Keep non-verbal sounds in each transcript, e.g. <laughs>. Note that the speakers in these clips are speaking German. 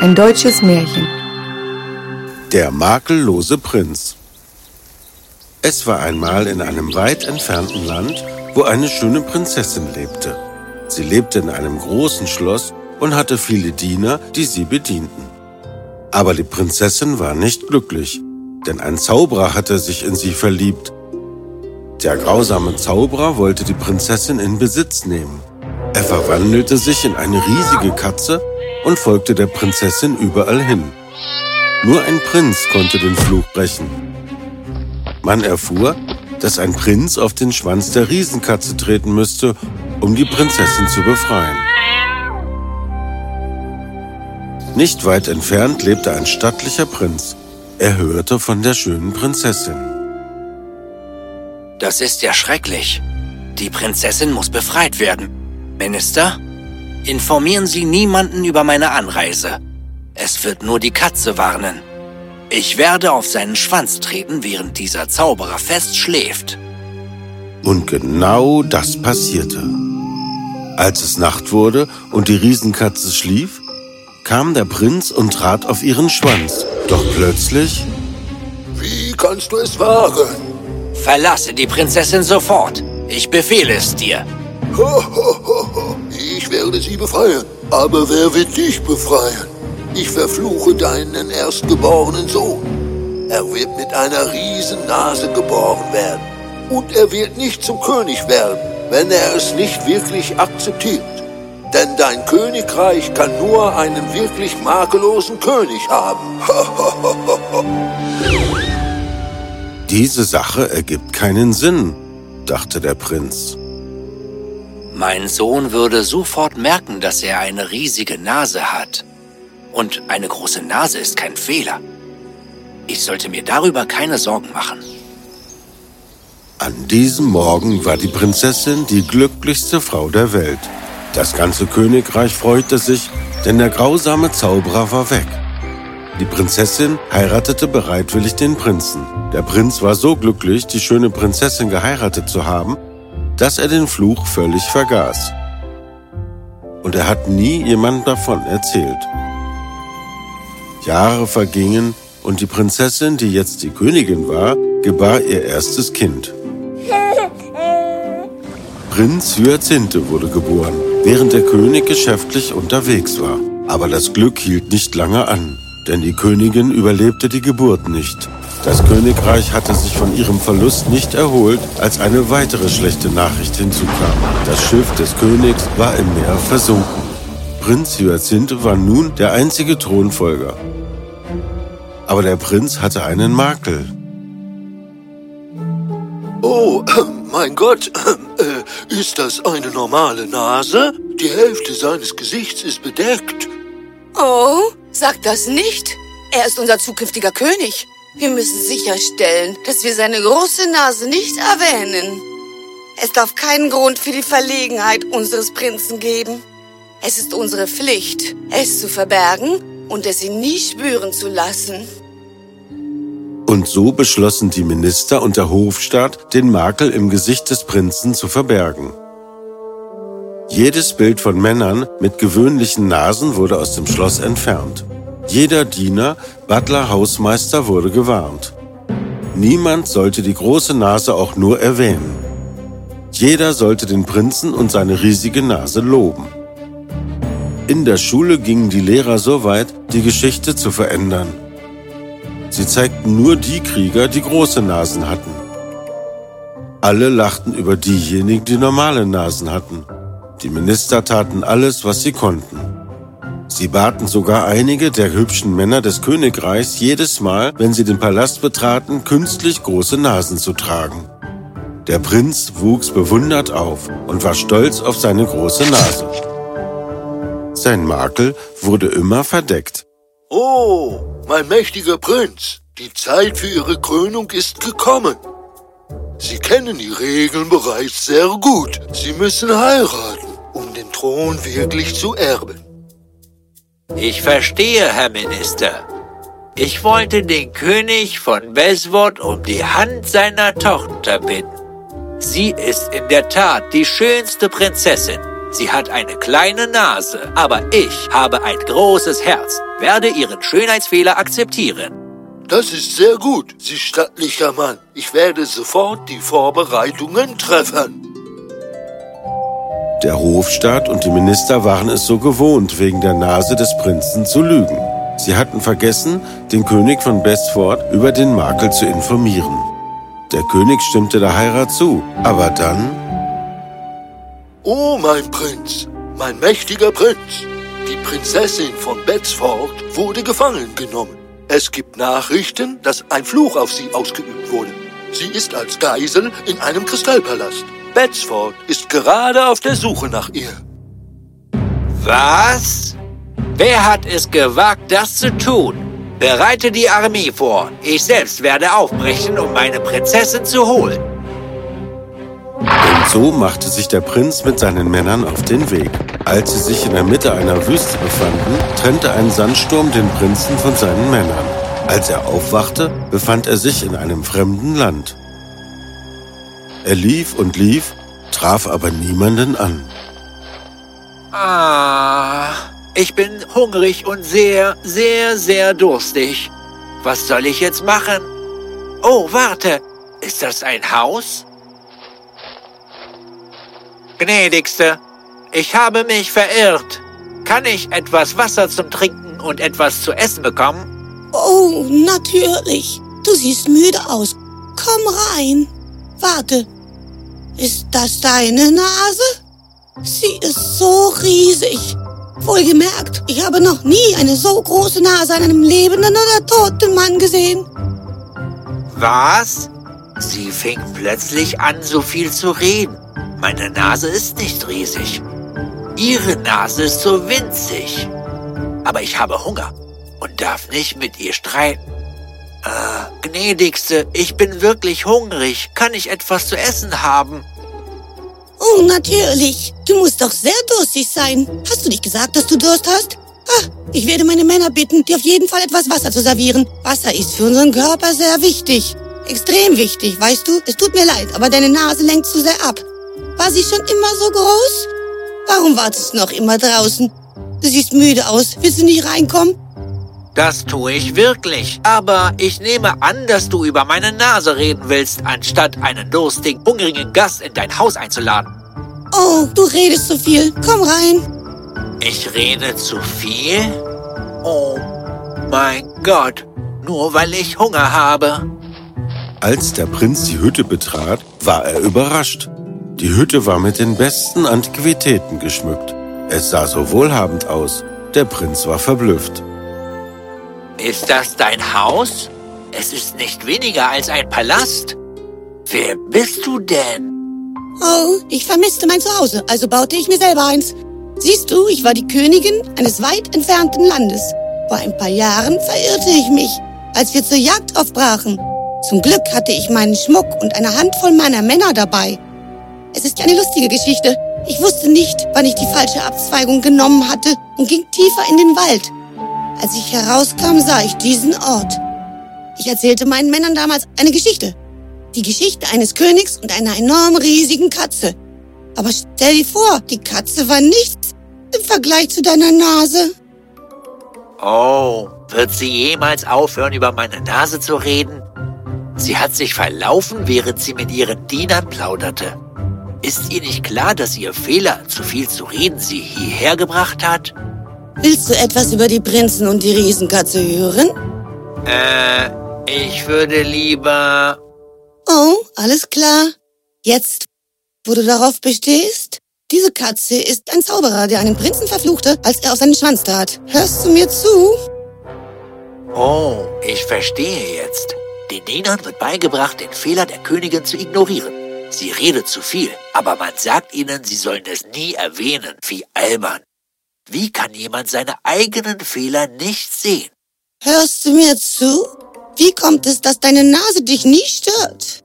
Ein deutsches Märchen. Der makellose Prinz. Es war einmal in einem weit entfernten Land, wo eine schöne Prinzessin lebte. Sie lebte in einem großen Schloss und hatte viele Diener, die sie bedienten. Aber die Prinzessin war nicht glücklich, denn ein Zauberer hatte sich in sie verliebt. Der grausame Zauberer wollte die Prinzessin in Besitz nehmen. Er verwandelte sich in eine riesige Katze und folgte der Prinzessin überall hin. Nur ein Prinz konnte den Fluch brechen. Man erfuhr, dass ein Prinz auf den Schwanz der Riesenkatze treten müsste, um die Prinzessin zu befreien. Nicht weit entfernt lebte ein stattlicher Prinz. Er hörte von der schönen Prinzessin. Das ist ja schrecklich. Die Prinzessin muss befreit werden. Minister, informieren Sie niemanden über meine Anreise. Es wird nur die Katze warnen. Ich werde auf seinen Schwanz treten, während dieser Zauberer fest schläft. Und genau das passierte. Als es Nacht wurde und die Riesenkatze schlief, kam der Prinz und trat auf ihren Schwanz. Doch plötzlich... Wie kannst du es wagen? Verlasse die Prinzessin sofort. Ich befehle es dir. Ho, ho, ho, werde sie befreien. Aber wer wird dich befreien? Ich verfluche deinen erstgeborenen Sohn. Er wird mit einer Riesennase geboren werden. Und er wird nicht zum König werden, wenn er es nicht wirklich akzeptiert. Denn dein Königreich kann nur einen wirklich makellosen König haben. <laughs> Diese Sache ergibt keinen Sinn, dachte der Prinz. Mein Sohn würde sofort merken, dass er eine riesige Nase hat. Und eine große Nase ist kein Fehler. Ich sollte mir darüber keine Sorgen machen. An diesem Morgen war die Prinzessin die glücklichste Frau der Welt. Das ganze Königreich freute sich, denn der grausame Zauberer war weg. Die Prinzessin heiratete bereitwillig den Prinzen. Der Prinz war so glücklich, die schöne Prinzessin geheiratet zu haben, dass er den Fluch völlig vergaß. Und er hat nie jemand davon erzählt. Jahre vergingen und die Prinzessin, die jetzt die Königin war, gebar ihr erstes Kind. <laughs> Prinz Hyazinthe wurde geboren, während der König geschäftlich unterwegs war. Aber das Glück hielt nicht lange an, denn die Königin überlebte die Geburt nicht. Das Königreich hatte sich von ihrem Verlust nicht erholt, als eine weitere schlechte Nachricht hinzukam. Das Schiff des Königs war im Meer versunken. Prinz Hyazinthe war nun der einzige Thronfolger. Aber der Prinz hatte einen Makel. Oh, <clears throat> mein Gott, <clears throat> äh, ist das eine normale Nase? Die Hälfte seines Gesichts ist bedeckt. Oh, sag das nicht. Er ist unser zukünftiger König. Wir müssen sicherstellen, dass wir seine große Nase nicht erwähnen. Es darf keinen Grund für die Verlegenheit unseres Prinzen geben. Es ist unsere Pflicht, es zu verbergen und es ihn nie spüren zu lassen. Und so beschlossen die Minister und der Hofstaat, den Makel im Gesicht des Prinzen zu verbergen. Jedes Bild von Männern mit gewöhnlichen Nasen wurde aus dem Schloss entfernt. Jeder Diener, Butler, Hausmeister wurde gewarnt. Niemand sollte die große Nase auch nur erwähnen. Jeder sollte den Prinzen und seine riesige Nase loben. In der Schule gingen die Lehrer so weit, die Geschichte zu verändern. Sie zeigten nur die Krieger, die große Nasen hatten. Alle lachten über diejenigen, die normale Nasen hatten. Die Minister taten alles, was sie konnten. Sie baten sogar einige der hübschen Männer des Königreichs jedes Mal, wenn sie den Palast betraten, künstlich große Nasen zu tragen. Der Prinz wuchs bewundert auf und war stolz auf seine große Nase. Sein Makel wurde immer verdeckt. Oh, mein mächtiger Prinz, die Zeit für Ihre Krönung ist gekommen. Sie kennen die Regeln bereits sehr gut. Sie müssen heiraten, um den Thron wirklich zu erben. Ich verstehe, Herr Minister. Ich wollte den König von Beswort um die Hand seiner Tochter bitten. Sie ist in der Tat die schönste Prinzessin. Sie hat eine kleine Nase, aber ich habe ein großes Herz, werde ihren Schönheitsfehler akzeptieren. Das ist sehr gut, Sie stattlicher Mann. Ich werde sofort die Vorbereitungen treffen. Der Hofstaat und die Minister waren es so gewohnt, wegen der Nase des Prinzen zu lügen. Sie hatten vergessen, den König von Bestford über den Makel zu informieren. Der König stimmte der Heirat zu, aber dann... Oh, mein Prinz, mein mächtiger Prinz. Die Prinzessin von Betzford wurde gefangen genommen. Es gibt Nachrichten, dass ein Fluch auf sie ausgeübt wurde. Sie ist als Geisel in einem Kristallpalast. Betzford ist gerade auf der Suche nach ihr. Was? Wer hat es gewagt, das zu tun? Bereite die Armee vor. Ich selbst werde aufbrechen, um meine Prinzessin zu holen. Und so machte sich der Prinz mit seinen Männern auf den Weg. Als sie sich in der Mitte einer Wüste befanden, trennte ein Sandsturm den Prinzen von seinen Männern. Als er aufwachte, befand er sich in einem fremden Land. Er lief und lief, traf aber niemanden an. Ah, ich bin hungrig und sehr, sehr, sehr durstig. Was soll ich jetzt machen? Oh, warte, ist das ein Haus? Gnädigste, ich habe mich verirrt. Kann ich etwas Wasser zum Trinken und etwas zu essen bekommen? Oh, natürlich. Du siehst müde aus. Komm rein. Warte. Ist das deine Nase? Sie ist so riesig. Wohlgemerkt, ich habe noch nie eine so große Nase an einem lebenden oder toten Mann gesehen. Was? Sie fing plötzlich an, so viel zu reden. Meine Nase ist nicht riesig. Ihre Nase ist so winzig. Aber ich habe Hunger und darf nicht mit ihr streiten. Äh, gnädigste, ich bin wirklich hungrig. Kann ich etwas zu essen haben? Oh, natürlich. Du musst doch sehr durstig sein. Hast du nicht gesagt, dass du Durst hast? Ah, ich werde meine Männer bitten, dir auf jeden Fall etwas Wasser zu servieren. Wasser ist für unseren Körper sehr wichtig. Extrem wichtig, weißt du? Es tut mir leid, aber deine Nase lenkt zu sehr ab. War sie schon immer so groß? Warum wartest du noch immer draußen? Du siehst müde aus. Willst du nicht reinkommen? Das tue ich wirklich. Aber ich nehme an, dass du über meine Nase reden willst, anstatt einen durstigen, hungrigen Gast in dein Haus einzuladen. Oh, du redest zu viel. Komm rein. Ich rede zu viel? Oh mein Gott, nur weil ich Hunger habe. Als der Prinz die Hütte betrat, war er überrascht. Die Hütte war mit den besten Antiquitäten geschmückt. Es sah so wohlhabend aus. Der Prinz war verblüfft. Ist das dein Haus? Es ist nicht weniger als ein Palast. Wer bist du denn? Oh, ich vermisste mein Zuhause, also baute ich mir selber eins. Siehst du, ich war die Königin eines weit entfernten Landes. Vor ein paar Jahren verirrte ich mich, als wir zur Jagd aufbrachen. Zum Glück hatte ich meinen Schmuck und eine Handvoll meiner Männer dabei. Es ist ja eine lustige Geschichte. Ich wusste nicht, wann ich die falsche Abzweigung genommen hatte und ging tiefer in den Wald. Als ich herauskam, sah ich diesen Ort. Ich erzählte meinen Männern damals eine Geschichte. Die Geschichte eines Königs und einer enorm riesigen Katze. Aber stell dir vor, die Katze war nichts im Vergleich zu deiner Nase. Oh, wird sie jemals aufhören, über meine Nase zu reden? Sie hat sich verlaufen, während sie mit ihren Dienern plauderte. Ist ihr nicht klar, dass ihr Fehler, zu viel zu reden, sie hierher gebracht hat? Willst du etwas über die Prinzen und die Riesenkatze hören? Äh, ich würde lieber... Oh, alles klar. Jetzt, wo du darauf bestehst? Diese Katze ist ein Zauberer, der einen Prinzen verfluchte, als er auf seinen Schwanz trat. Hörst du mir zu? Oh, ich verstehe jetzt. Den Dienern wird beigebracht, den Fehler der Königin zu ignorieren. Sie redet zu viel, aber man sagt ihnen, sie sollen es nie erwähnen. Wie albern. Wie kann jemand seine eigenen Fehler nicht sehen? Hörst du mir zu? Wie kommt es, dass deine Nase dich nie stört?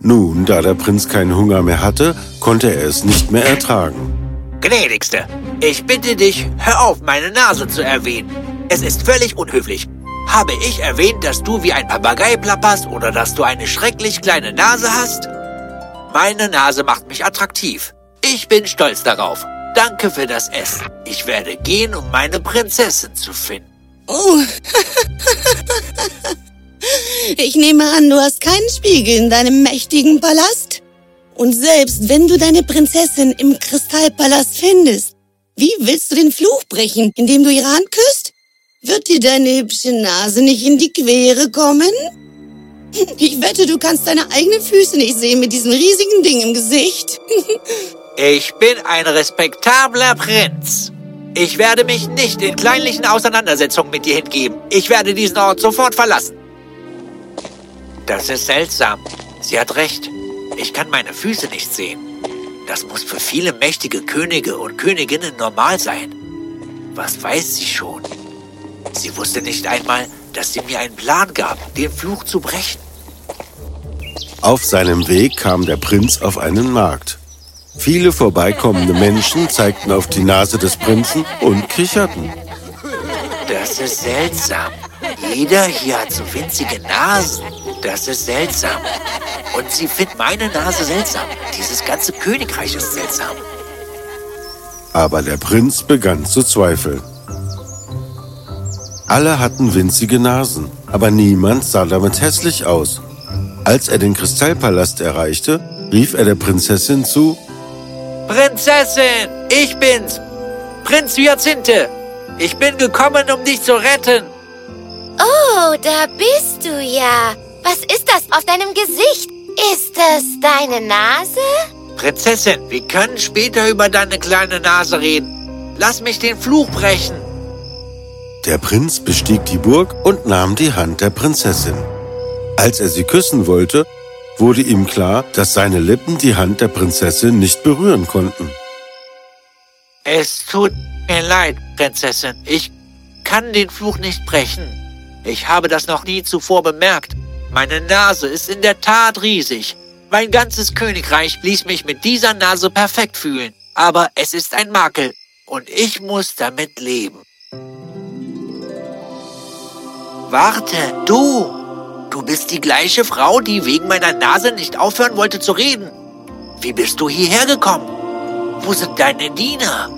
Nun, da der Prinz keinen Hunger mehr hatte, konnte er es nicht mehr ertragen. Gnädigste, ich bitte dich, hör auf, meine Nase zu erwähnen. Es ist völlig unhöflich. Habe ich erwähnt, dass du wie ein Papagei plapperst oder dass du eine schrecklich kleine Nase hast? Meine Nase macht mich attraktiv. Ich bin stolz darauf. Danke für das Essen. Ich werde gehen, um meine Prinzessin zu finden. Oh. ich nehme an, du hast keinen Spiegel in deinem mächtigen Palast? Und selbst wenn du deine Prinzessin im Kristallpalast findest, wie willst du den Fluch brechen, indem du ihre Hand küsst? Wird dir deine hübsche Nase nicht in die Quere kommen? Ich wette, du kannst deine eigenen Füße nicht sehen mit diesem riesigen Ding im Gesicht. Ich bin ein respektabler Prinz. Ich werde mich nicht in kleinlichen Auseinandersetzungen mit dir hingeben. Ich werde diesen Ort sofort verlassen. Das ist seltsam. Sie hat recht. Ich kann meine Füße nicht sehen. Das muss für viele mächtige Könige und Königinnen normal sein. Was weiß sie schon? Sie wusste nicht einmal, dass sie mir einen Plan gab, den Fluch zu brechen. Auf seinem Weg kam der Prinz auf einen Markt. Viele vorbeikommende Menschen zeigten auf die Nase des Prinzen und kicherten. Das ist seltsam. Jeder hier hat so winzige Nasen. Das ist seltsam. Und sie finden meine Nase seltsam. Dieses ganze Königreich ist seltsam. Aber der Prinz begann zu zweifeln. Alle hatten winzige Nasen, aber niemand sah damit hässlich aus. Als er den Kristallpalast erreichte, rief er der Prinzessin zu, Prinzessin, ich bin's, Prinz Hyazinthe. Ich bin gekommen, um dich zu retten. Oh, da bist du ja. Was ist das auf deinem Gesicht? Ist das deine Nase? Prinzessin, wir können später über deine kleine Nase reden. Lass mich den Fluch brechen. Der Prinz bestieg die Burg und nahm die Hand der Prinzessin. Als er sie küssen wollte, wurde ihm klar, dass seine Lippen die Hand der Prinzessin nicht berühren konnten. Es tut mir leid, Prinzessin. Ich kann den Fluch nicht brechen. Ich habe das noch nie zuvor bemerkt. Meine Nase ist in der Tat riesig. Mein ganzes Königreich ließ mich mit dieser Nase perfekt fühlen. Aber es ist ein Makel und ich muss damit leben. Warte, du! Du bist die gleiche Frau, die wegen meiner Nase nicht aufhören wollte zu reden. Wie bist du hierher gekommen? Wo sind deine Diener?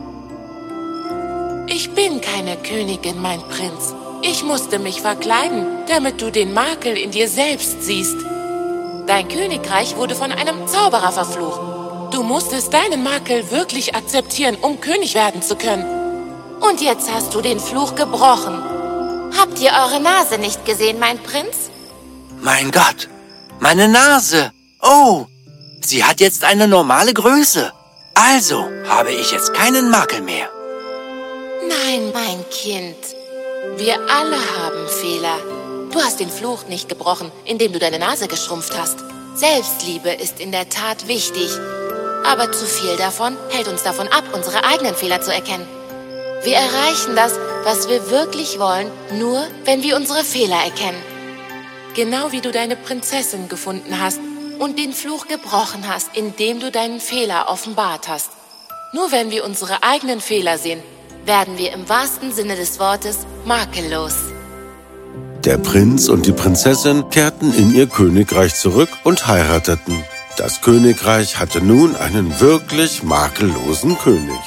Ich bin keine Königin, mein Prinz. Ich musste mich verkleiden, damit du den Makel in dir selbst siehst. Dein Königreich wurde von einem Zauberer verflucht. Du musstest deinen Makel wirklich akzeptieren, um König werden zu können. Und jetzt hast du den Fluch gebrochen. Habt ihr eure Nase nicht gesehen, mein Prinz? Mein Gott, meine Nase. Oh, sie hat jetzt eine normale Größe. Also habe ich jetzt keinen Makel mehr. Nein, mein Kind. Wir alle haben Fehler. Du hast den Fluch nicht gebrochen, indem du deine Nase geschrumpft hast. Selbstliebe ist in der Tat wichtig. Aber zu viel davon hält uns davon ab, unsere eigenen Fehler zu erkennen. Wir erreichen das, was wir wirklich wollen, nur wenn wir unsere Fehler erkennen. Genau wie du deine Prinzessin gefunden hast und den Fluch gebrochen hast, indem du deinen Fehler offenbart hast. Nur wenn wir unsere eigenen Fehler sehen, werden wir im wahrsten Sinne des Wortes makellos. Der Prinz und die Prinzessin kehrten in ihr Königreich zurück und heirateten. Das Königreich hatte nun einen wirklich makellosen König.